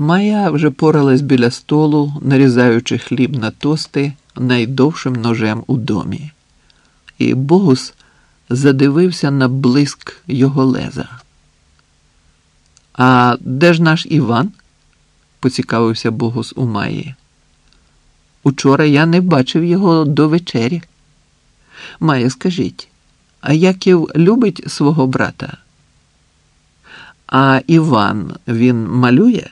Майя вже поралась біля столу, нарізаючи хліб на тости найдовшим ножем у домі. І Богус задивився на блиск його леза. А де ж наш Іван? поцікавився Богус у Майї. Учора я не бачив його до вечері. Майя, скажіть, а Яків любить свого брата? А Іван він малює?